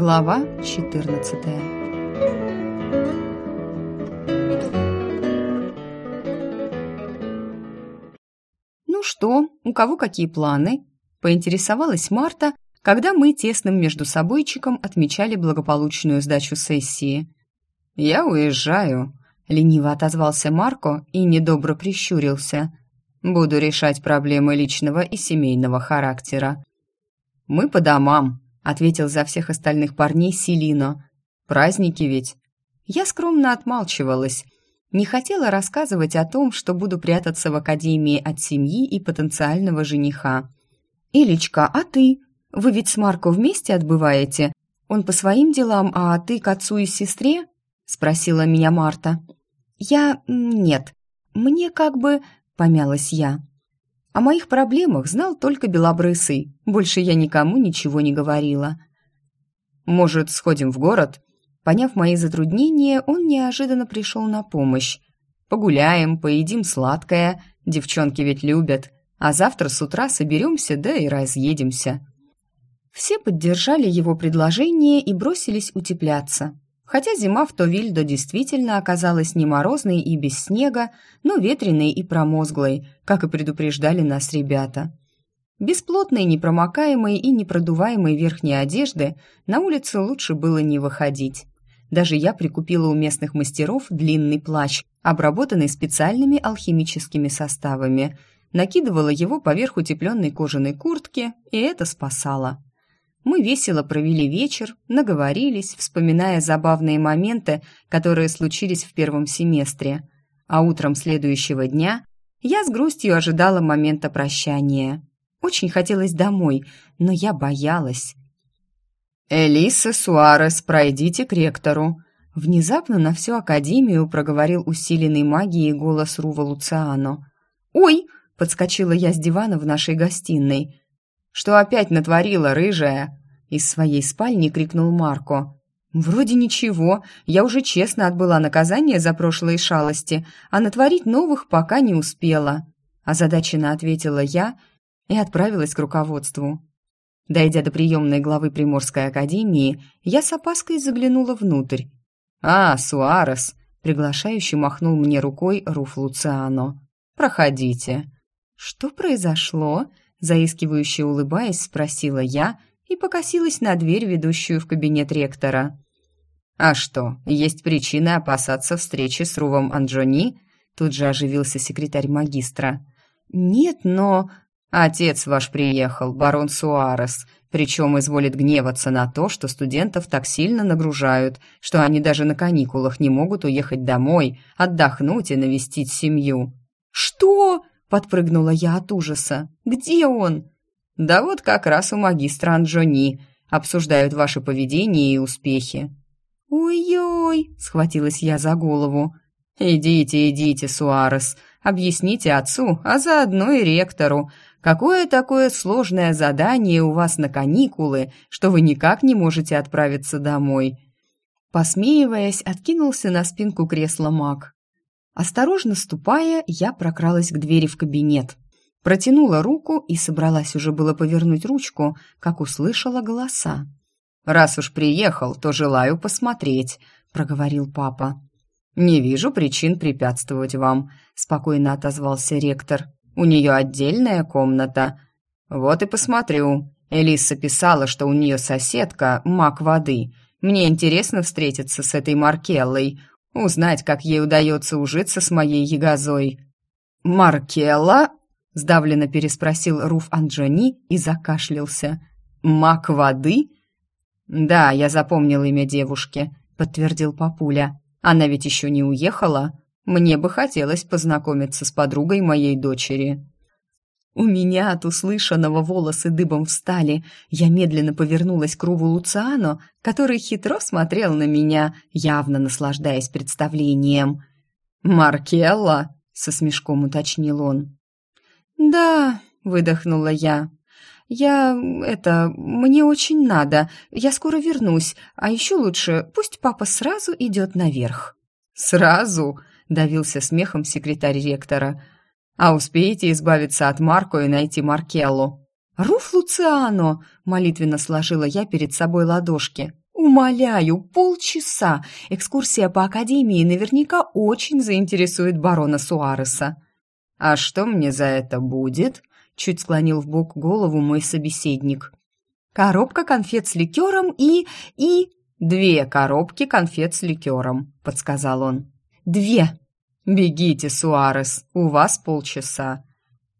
Глава 14 «Ну что, у кого какие планы?» – поинтересовалась Марта, когда мы тесным между собойчиком отмечали благополучную сдачу сессии. «Я уезжаю», – лениво отозвался Марко и недобро прищурился. «Буду решать проблемы личного и семейного характера». «Мы по домам», — ответил за всех остальных парней Селино. «Праздники ведь». Я скромно отмалчивалась. Не хотела рассказывать о том, что буду прятаться в академии от семьи и потенциального жениха. «Илечка, а ты? Вы ведь с Марко вместе отбываете? Он по своим делам, а ты к отцу и сестре?» — спросила меня Марта. «Я... нет. Мне как бы...» — помялась я. О моих проблемах знал только Белобрысый. Больше я никому ничего не говорила. «Может, сходим в город?» Поняв мои затруднения, он неожиданно пришел на помощь. «Погуляем, поедим сладкое, девчонки ведь любят, а завтра с утра соберемся, да и разъедемся». Все поддержали его предложение и бросились утепляться. Хотя зима в Товильдо действительно оказалась не морозной и без снега, но ветреной и промозглой, как и предупреждали нас ребята. Без плотной, непромокаемой и непродуваемой верхней одежды на улицу лучше было не выходить. Даже я прикупила у местных мастеров длинный плащ, обработанный специальными алхимическими составами, накидывала его поверх утепленной кожаной куртки, и это спасало. Мы весело провели вечер, наговорились, вспоминая забавные моменты, которые случились в первом семестре. А утром следующего дня я с грустью ожидала момента прощания. Очень хотелось домой, но я боялась. «Элиса Суарес, пройдите к ректору», Внезапно на всю Академию проговорил усиленный магией голос Рува Луциано. «Ой!» — подскочила я с дивана в нашей гостиной. «Что опять натворила, рыжая?» Из своей спальни крикнул Марко. «Вроде ничего, я уже честно отбыла наказание за прошлые шалости, а натворить новых пока не успела», озадаченно ответила я и отправилась к руководству. Дойдя до приемной главы Приморской академии, я с опаской заглянула внутрь. «А, Суарес!» — приглашающий махнул мне рукой Руф Луциано. «Проходите». «Что произошло?» Заискивающе улыбаясь, спросила я и покосилась на дверь, ведущую в кабинет ректора. «А что, есть причины опасаться встречи с Рувом Анджони?» Тут же оживился секретарь магистра. «Нет, но...» «Отец ваш приехал, барон Суарес, причем изволит гневаться на то, что студентов так сильно нагружают, что они даже на каникулах не могут уехать домой, отдохнуть и навестить семью». «Что?» Подпрыгнула я от ужаса. «Где он?» «Да вот как раз у магистра Анджони. Обсуждают ваше поведение и успехи». «Ой-ой!» — схватилась я за голову. «Идите, идите, Суарес, объясните отцу, а заодно и ректору, какое такое сложное задание у вас на каникулы, что вы никак не можете отправиться домой». Посмеиваясь, откинулся на спинку кресла маг. Осторожно ступая, я прокралась к двери в кабинет. Протянула руку и собралась уже было повернуть ручку, как услышала голоса. «Раз уж приехал, то желаю посмотреть», — проговорил папа. «Не вижу причин препятствовать вам», — спокойно отозвался ректор. «У нее отдельная комната». «Вот и посмотрю. Элиса писала, что у нее соседка — маг воды. Мне интересно встретиться с этой Маркеллой. Узнать, как ей удается ужиться с моей ягозой. «Маркелла?» — сдавленно переспросил Руф Анджони и закашлялся. «Мак воды?» «Да, я запомнил имя девушки», — подтвердил папуля. «Она ведь еще не уехала. Мне бы хотелось познакомиться с подругой моей дочери». У меня от услышанного волосы дыбом встали. Я медленно повернулась к Руву Луциано, который хитро смотрел на меня, явно наслаждаясь представлением. «Маркелла?» — со смешком уточнил он. «Да», — выдохнула я. «Я... это... мне очень надо. Я скоро вернусь. А еще лучше, пусть папа сразу идет наверх». «Сразу?» — давился смехом секретарь ректора. А успеете избавиться от Марко и найти Маркеллу?» «Руф Луциано!» — молитвенно сложила я перед собой ладошки. Умоляю, полчаса. Экскурсия по академии наверняка очень заинтересует барона Суареса. А что мне за это будет? Чуть склонил в бок голову мой собеседник. Коробка конфет с ликером и... и... «Две коробки конфет с ликером», — подсказал он. «Две!» «Бегите, Суарес, у вас полчаса».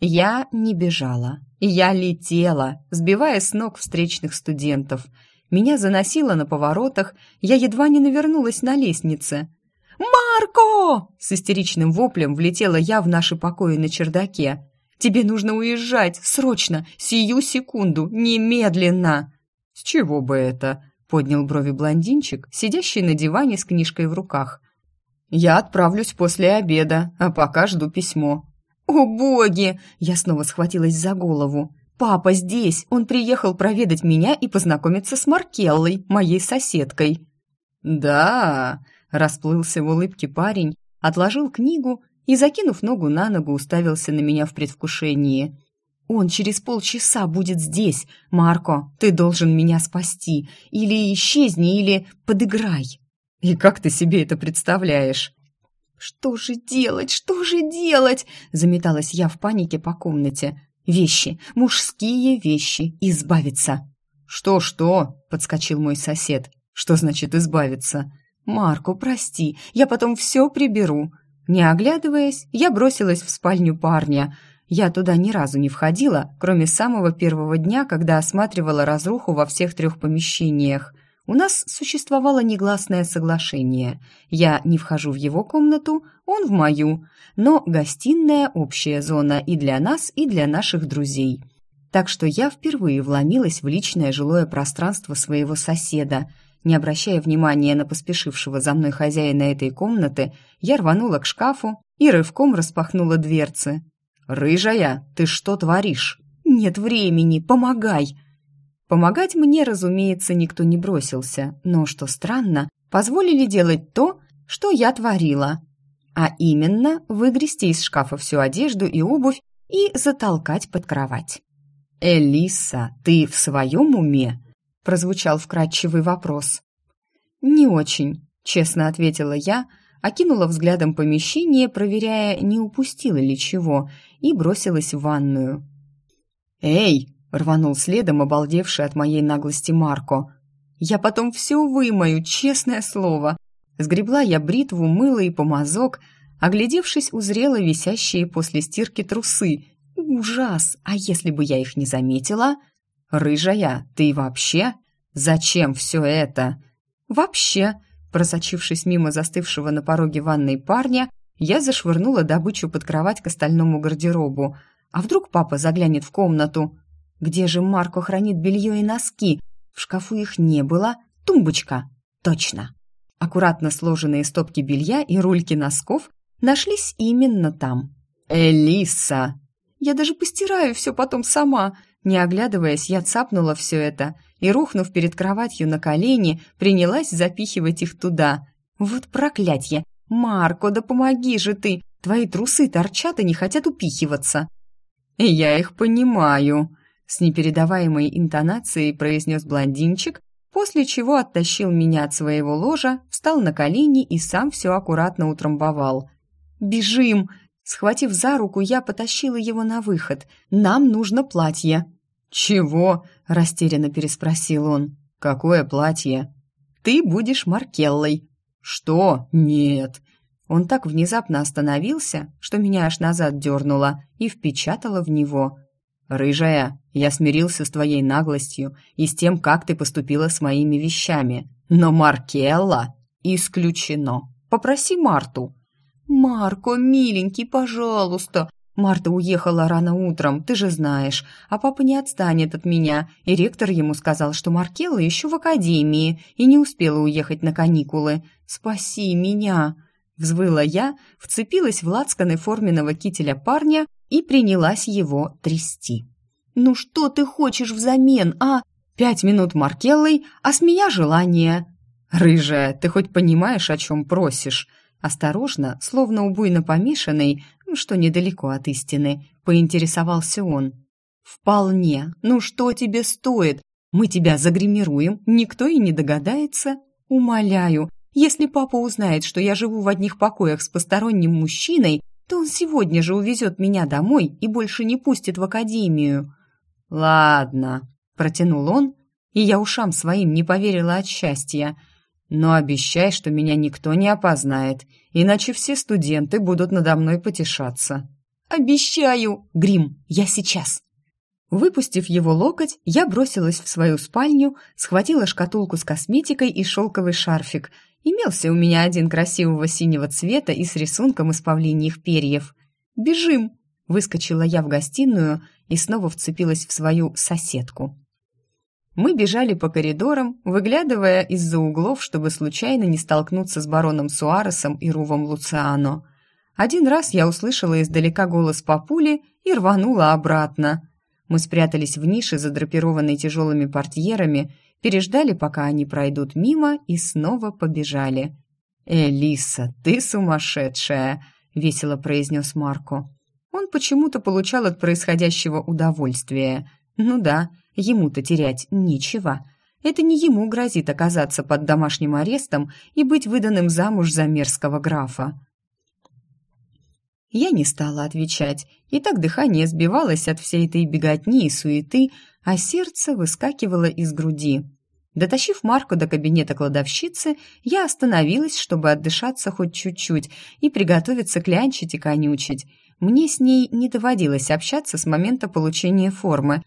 Я не бежала. Я летела, сбивая с ног встречных студентов. Меня заносило на поворотах, я едва не навернулась на лестнице. «Марко!» С истеричным воплем влетела я в наши покои на чердаке. «Тебе нужно уезжать, срочно, сию секунду, немедленно!» «С чего бы это?» — поднял брови блондинчик, сидящий на диване с книжкой в руках. «Я отправлюсь после обеда, а пока жду письмо. «О, боги!» Я снова схватилась за голову. «Папа здесь! Он приехал проведать меня и познакомиться с Маркеллой, моей соседкой». «Да!» – расплылся в улыбке парень, отложил книгу и, закинув ногу на ногу, уставился на меня в предвкушении. «Он через полчаса будет здесь. Марко, ты должен меня спасти. Или исчезни, или подыграй». «И как ты себе это представляешь?» «Что же делать? Что же делать?» Заметалась я в панике по комнате. «Вещи, мужские вещи, избавиться!» «Что-что?» — подскочил мой сосед. «Что значит избавиться?» «Марку, прости, я потом все приберу». Не оглядываясь, я бросилась в спальню парня. Я туда ни разу не входила, кроме самого первого дня, когда осматривала разруху во всех трех помещениях. У нас существовало негласное соглашение. Я не вхожу в его комнату, он в мою, но гостиная – общая зона и для нас, и для наших друзей. Так что я впервые вломилась в личное жилое пространство своего соседа. Не обращая внимания на поспешившего за мной хозяина этой комнаты, я рванула к шкафу и рывком распахнула дверцы. «Рыжая, ты что творишь?» «Нет времени, помогай!» Помогать мне, разумеется, никто не бросился, но, что странно, позволили делать то, что я творила, а именно выгрести из шкафа всю одежду и обувь и затолкать под кровать. «Элиса, ты в своем уме?» – прозвучал вкрадчивый вопрос. «Не очень», – честно ответила я, окинула взглядом помещение, проверяя, не упустила ли чего, и бросилась в ванную. «Эй!» Рванул следом, обалдевший от моей наглости Марко. «Я потом все вымою, честное слово!» Сгребла я бритву, мыло и помазок, оглядевшись, узрела висящие после стирки трусы. Ужас! А если бы я их не заметила? «Рыжая, ты вообще? Зачем все это?» «Вообще!» Просочившись мимо застывшего на пороге ванной парня, я зашвырнула добычу под кровать к остальному гардеробу. А вдруг папа заглянет в комнату? Где же Марко хранит белье и носки? В шкафу их не было. Тумбочка. Точно. Аккуратно сложенные стопки белья и рульки носков нашлись именно там. «Элиса!» «Я даже постираю все потом сама!» Не оглядываясь, я цапнула все это и, рухнув перед кроватью на колени, принялась запихивать их туда. «Вот проклятье! Марко, да помоги же ты! Твои трусы торчат и не хотят упихиваться!» «Я их понимаю!» С непередаваемой интонацией произнес блондинчик, после чего оттащил меня от своего ложа, встал на колени и сам все аккуратно утрамбовал. «Бежим!» Схватив за руку, я потащила его на выход. «Нам нужно платье». «Чего?» – растерянно переспросил он. «Какое платье?» «Ты будешь Маркеллой». «Что? Нет». Он так внезапно остановился, что меня аж назад дернуло и впечатало в него. «Рыжая, я смирился с твоей наглостью и с тем, как ты поступила с моими вещами. Но Маркелла исключено. Попроси Марту». «Марко, миленький, пожалуйста!» Марта уехала рано утром, ты же знаешь, а папа не отстанет от меня, и ректор ему сказал, что Маркелла еще в академии и не успела уехать на каникулы. Спаси меня!» Взвыла я, вцепилась в лацканы форменного кителя парня и принялась его трясти. «Ну что ты хочешь взамен, а? Пять минут Маркеллой, а с меня желание!» «Рыжая, ты хоть понимаешь, о чем просишь?» Осторожно, словно убойно помешанный, что недалеко от истины, поинтересовался он. «Вполне. Ну что тебе стоит? Мы тебя загримируем, никто и не догадается. Умоляю, если папа узнает, что я живу в одних покоях с посторонним мужчиной, то он сегодня же увезет меня домой и больше не пустит в академию». «Ладно», — протянул он, и я ушам своим не поверила от счастья. «Но обещай, что меня никто не опознает, иначе все студенты будут надо мной потешаться». «Обещаю!» «Грим, я сейчас!» Выпустив его локоть, я бросилась в свою спальню, схватила шкатулку с косметикой и шелковый шарфик. Имелся у меня один красивого синего цвета и с рисунком из павлиньих перьев. «Бежим!» — выскочила я в гостиную и снова вцепилась в свою соседку. Мы бежали по коридорам, выглядывая из-за углов, чтобы случайно не столкнуться с бароном Суаресом и Рувом Луциано. Один раз я услышала издалека голос папули и рванула обратно. Мы спрятались в нише, задрапированной тяжелыми портьерами, переждали, пока они пройдут мимо, и снова побежали. «Элиса, ты сумасшедшая!» — весело произнес Марко. Он почему-то получал от происходящего удовольствие. Ну да, ему-то терять нечего. Это не ему грозит оказаться под домашним арестом и быть выданным замуж за мерзкого графа. Я не стала отвечать, и так дыхание сбивалось от всей этой беготни и суеты, а сердце выскакивало из груди. Дотащив Марку до кабинета кладовщицы, я остановилась, чтобы отдышаться хоть чуть-чуть и приготовиться клянчить и конючить. Мне с ней не доводилось общаться с момента получения формы,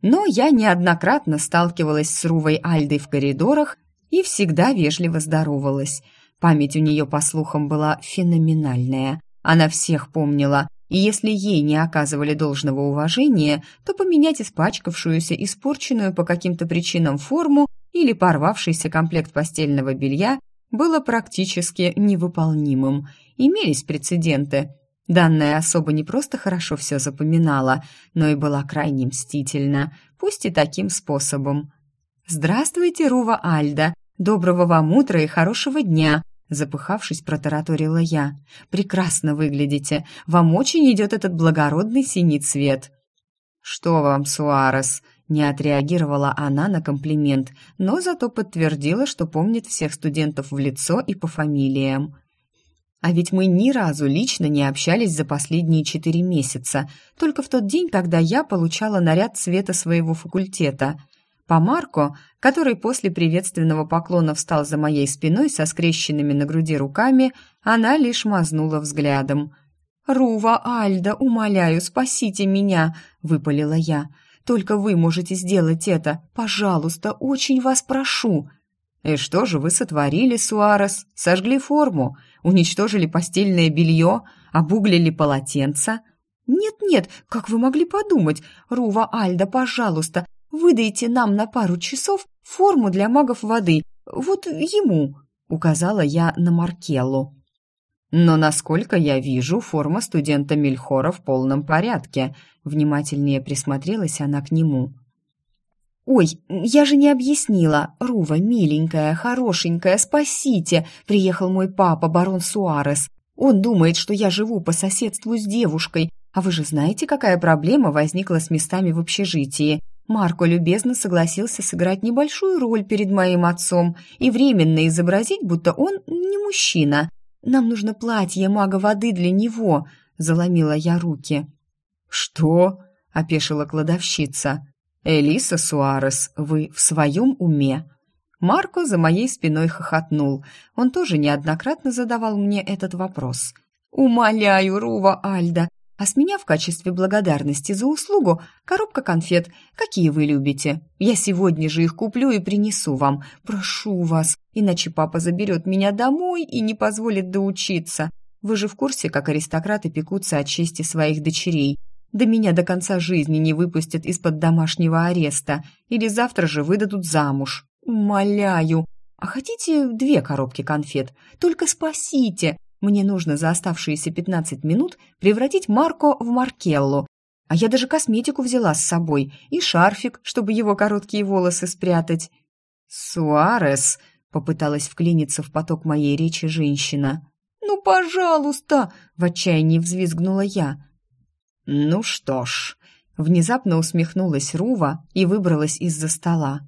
но я неоднократно сталкивалась с Рувой Альдой в коридорах и всегда вежливо здоровалась. Память у нее, по слухам, была феноменальная – она всех помнила, и если ей не оказывали должного уважения, то поменять испачкавшуюся, испорченную по каким-то причинам форму или порвавшийся комплект постельного белья было практически невыполнимым. Имелись прецеденты. Данная особа не просто хорошо все запоминала, но и была крайне мстительна, пусть и таким способом. «Здравствуйте, Рува Альда! Доброго вам утра и хорошего дня!» Запыхавшись, протараторила я. «Прекрасно выглядите. Вам очень идет этот благородный синий цвет». «Что вам, Суарес?» Не отреагировала она на комплимент, но зато подтвердила, что помнит всех студентов в лицо и по фамилиям. А ведь мы ни разу лично не общались за последние четыре месяца, только в тот день, когда я получала наряд цвета своего факультета – по Марко, который после приветственного поклона встал за моей спиной со скрещенными на груди руками, она лишь мазнула взглядом. «Рува, Альда, умоляю, спасите меня!» — выпалила я. «Только вы можете сделать это. Пожалуйста, очень вас прошу!» «И что же вы сотворили, Суарес? Сожгли форму? Уничтожили постельное белье? Обуглили полотенца?» «Нет-нет, как вы могли подумать? Рува Альда, пожалуйста, Выдайте нам на пару часов форму для магов воды, вот ему», — указала я на Маркеллу. «Но, насколько я вижу, форма студента Мельхора в полном порядке», — внимательнее присмотрелась она к нему. «Ой, я же не объяснила. Рува, миленькая, хорошенькая, спасите!» Приехал мой папа, барон Суарес. Он думает, что я живу по соседству с девушкой. А вы же знаете, какая проблема возникла с местами в общежитии? Марко любезно согласился сыграть небольшую роль перед моим отцом и временно изобразить, будто он не мужчина. Нам нужно платье мага воды для него, заломила я руки. Что? опешила кладовщица. Элиса Суарес, вы в своем уме? Марко за моей спиной хохотнул. Он тоже неоднократно задавал мне этот вопрос. «Умоляю, Рува Альда, а с меня в качестве благодарности за услугу коробка конфет, какие вы любите. Я сегодня же их куплю и принесу вам. Прошу вас, иначе папа заберет меня домой и не позволит доучиться. Вы же в курсе, как аристократы пекутся о чести своих дочерей. Да меня до конца жизни не выпустят из-под домашнего ареста. Или завтра же выдадут замуж. Умоляю. А хотите две коробки конфет? Только спасите. Мне нужно за оставшиеся 15 минут превратить Марко в Маркеллу. А я даже косметику взяла с собой и шарфик, чтобы его короткие волосы спрятать. «Суарес!» — попыталась вклиниться в поток моей речи женщина. «Ну, пожалуйста!» — в отчаянии взвизгнула я. «Ну что ж...» Внезапно усмехнулась Рува и выбралась из-за стола.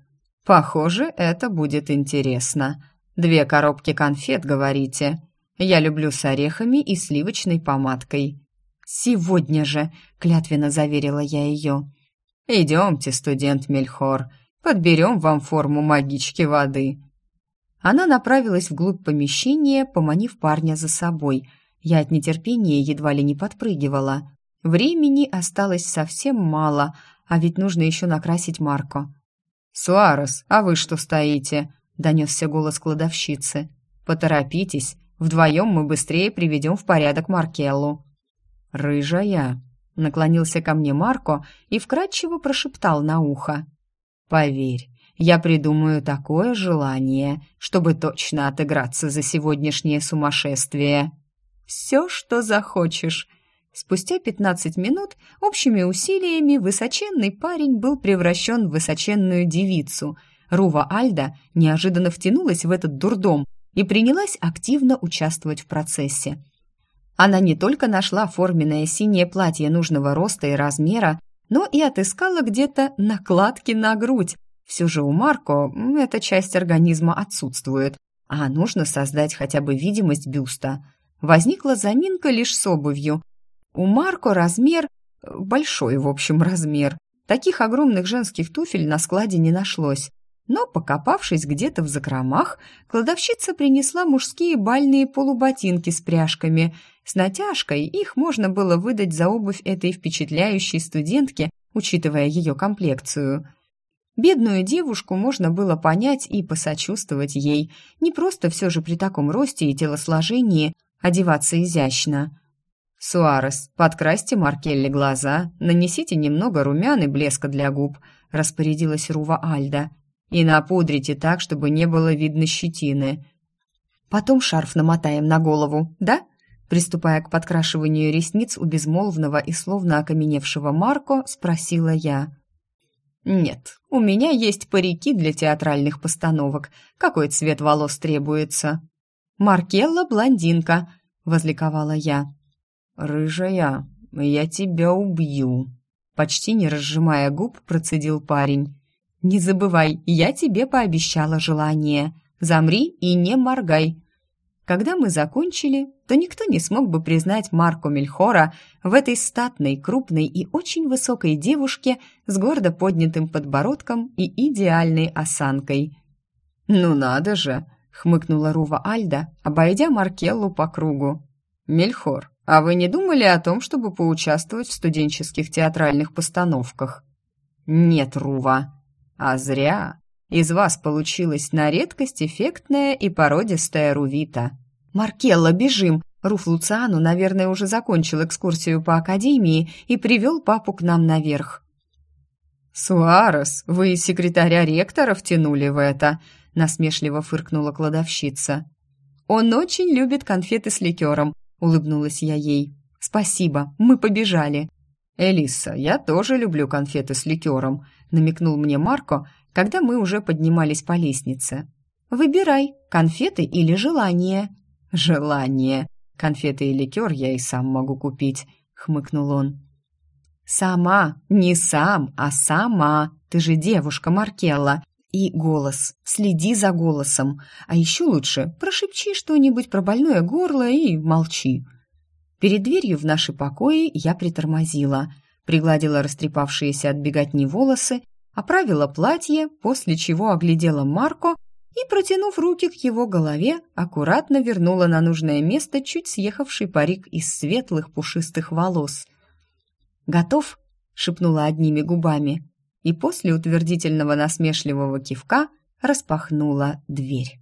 «Похоже, это будет интересно. Две коробки конфет, говорите? Я люблю с орехами и сливочной помадкой». «Сегодня же», — клятвенно заверила я ее. «Идемте, студент Мельхор, подберем вам форму магички воды». Она направилась вглубь помещения, поманив парня за собой. Я от нетерпения едва ли не подпрыгивала. Времени осталось совсем мало, а ведь нужно еще накрасить Марко. «Суарес, а вы что стоите?» — донесся голос кладовщицы. «Поторопитесь, вдвоем мы быстрее приведем в порядок Маркеллу». «Рыжая», — наклонился ко мне Марко и вкратчиво прошептал на ухо. «Поверь, я придумаю такое желание, чтобы точно отыграться за сегодняшнее сумасшествие». «Все, что захочешь», Спустя пятнадцать минут общими усилиями высоченный парень был превращен в высоченную девицу. Рува Альда неожиданно втянулась в этот дурдом и принялась активно участвовать в процессе. Она не только нашла форменное синее платье нужного роста и размера, но и отыскала где-то накладки на грудь. Все же у Марко эта часть организма отсутствует, а нужно создать хотя бы видимость бюста. Возникла заминка лишь с обувью – у Марко размер... большой, в общем, размер. Таких огромных женских туфель на складе не нашлось. Но, покопавшись где-то в закромах, кладовщица принесла мужские бальные полуботинки с пряжками. С натяжкой их можно было выдать за обувь этой впечатляющей студентки, учитывая ее комплекцию. Бедную девушку можно было понять и посочувствовать ей. Не просто все же при таком росте и телосложении одеваться изящно. «Суарес, подкрасьте Маркелли глаза, нанесите немного румян и блеска для губ», — распорядилась Рува Альда. «И напудрите так, чтобы не было видно щетины». «Потом шарф намотаем на голову, да?» Приступая к подкрашиванию ресниц у безмолвного и словно окаменевшего Марко, спросила я. «Нет, у меня есть парики для театральных постановок. Какой цвет волос требуется?» «Маркелла блондинка», — возликовала я. «Рыжая, я тебя убью!» Почти не разжимая губ, процедил парень. «Не забывай, я тебе пообещала желание. Замри и не моргай». Когда мы закончили, то никто не смог бы признать Марко Мельхора в этой статной, крупной и очень высокой девушке с гордо поднятым подбородком и идеальной осанкой. «Ну надо же!» — хмыкнула Рува Альда, обойдя Маркеллу по кругу. «Мельхор, а вы не думали о том, чтобы поучаствовать в студенческих театральных постановках? Нет, Рува. А зря. Из вас получилась на редкость эффектная и породистая Рувита. Маркелла, бежим. Руф Луциану, наверное, уже закончил экскурсию по академии и привел папу к нам наверх. «Суарес, вы секретаря ректора втянули в это», — насмешливо фыркнула кладовщица. «Он очень любит конфеты с ликером, улыбнулась я ей. «Спасибо, мы побежали». «Элиса, я тоже люблю конфеты с ликером», намекнул мне Марко, когда мы уже поднимались по лестнице. «Выбирай, конфеты или желание». «Желание. Конфеты и ликер я и сам могу купить», хмыкнул он. «Сама, не сам, а сама. Ты же девушка, Маркелла. И голос. Следи за голосом. А еще лучше прошепчи что-нибудь про больное горло и молчи. Перед дверью в наши покои я притормозила, пригладила растрепавшиеся от беготни волосы, оправила платье, после чего оглядела Марко и, протянув руки к его голове, аккуратно вернула на нужное место чуть съехавший парик из светлых пушистых волос. «Готов?» — шепнула одними губами и после утвердительного насмешливого кивка распахнула дверь.